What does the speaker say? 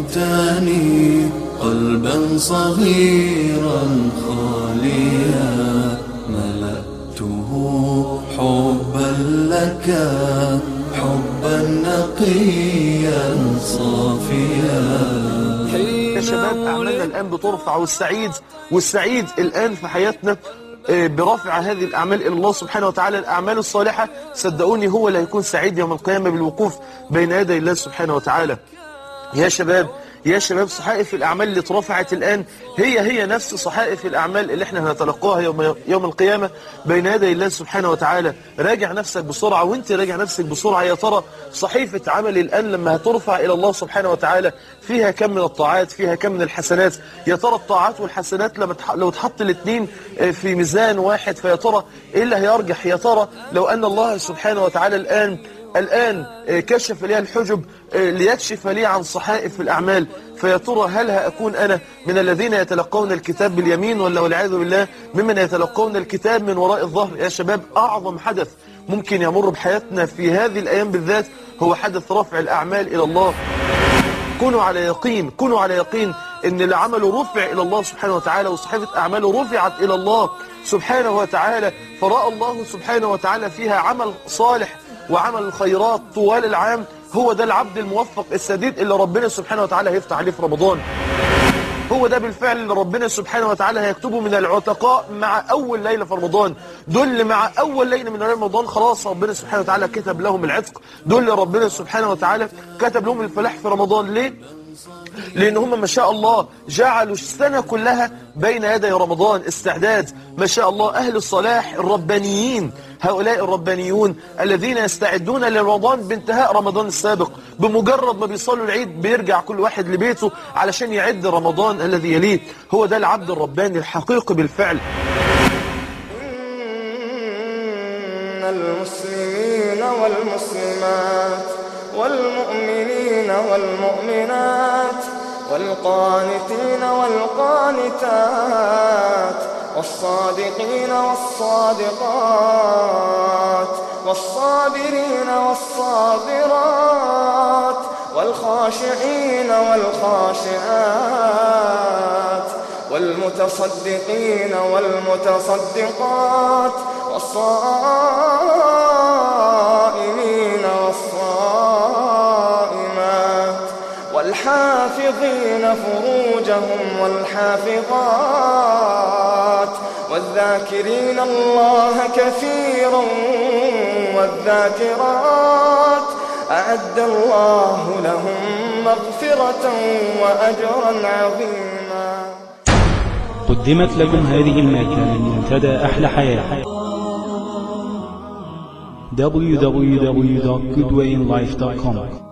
أعطيتني قلبا صغيرا خاليا ملأته حبا لك حبا نقيا صافيا. يا شباب أعمالنا الآن بترفع والسعيد والسعيد الآن في حياتنا برفع هذه الأعمال إلى الله سبحانه وتعالى. الأعمال الصالحة صدقوني هو اللي هيكون سعيد يوم القيامة بالوقوف بين يدي الله سبحانه وتعالى. يا شباب يا شباب صحائف الأعمال اللي اترفعت الآن هي هي نفس صحائف الأعمال اللي إحنا هنتلقاها يوم, يوم القيامة بين يدي الله سبحانه وتعالى. راجع نفسك بسرعة وأنت راجع نفسك بسرعة. يا ترى صحيفة عمل الآن لما هترفع إلى الله سبحانه وتعالى فيها كم من الطاعات فيها كم من الحسنات؟ يا ترى الطاعات والحسنات لما لو تحط الاثنين آه، في ميزان واحد فيا ترى إيه اللي هيرجح؟ يا ترى لو أن الله سبحانه وتعالى الآن الآن آه، كشف لي الحجب آه، ليكشف لي عن صحائف الأعمال. فيا ترى هل هأكون أنا من الذين يتلقون الكتاب باليمين ولا والعياذ بالله ممن يتلقون الكتاب من وراء الظهر؟ يا شباب أعظم حدث ممكن يمر بحياتنا في هذه الأيام بالذات هو حدث رفع الأعمال إلى الله. كونوا على يقين كونوا على يقين إن اللي عمله رفع إلى الله سبحانه وتعالى وصحيفة أعماله رفعت إلى الله سبحانه وتعالى. فرأى الله سبحانه وتعالى فيها عمل صالح وعمل الخيرات طوال العام هو ده العبد الموفق السديد اللي ربنا سبحانه وتعالى هيفتح عليه في رمضان. هو ده بالفعل اللي ربنا سبحانه وتعالى هيكتبه من العتقاء مع أول ليلة في رمضان. دول مع أول ليلة من رمضان خلاص ربنا سبحانه وتعالى كتب لهم العتق. دول ربنا سبحانه وتعالى كتب لهم الفلاح في رمضان. ليه؟ لأن هم ما شاء الله جعلوا السنة كلها بين يدي رمضان استعداد. ما شاء الله أهل الصلاح الربانيين هؤلاء الربانيون الذين يستعدون لرمضان بانتهاء رمضان السابق. بمجرد ما بيصلوا العيد بيرجع كل واحد لبيته علشان يعد رمضان الذي يليه. هو ده العبد الرباني الحقيقي بالفعل. إن المسلمين والمسلمات والمؤمنين والمؤمنات والقانتين والقانتات والصادقين والصادقات والصابرين والصابرات والخاشعين والخاشعات والمتصدقين والمتصدقات والصائمين والحافظين فروجهم والحافظات والذاكرين الله كثيرا والذاكرات أعد الله لهم مغفرة وأجرا عظيما. قدمت لكم هذه المادة من منتدى أحلى حياة. www.goodwayinlife.com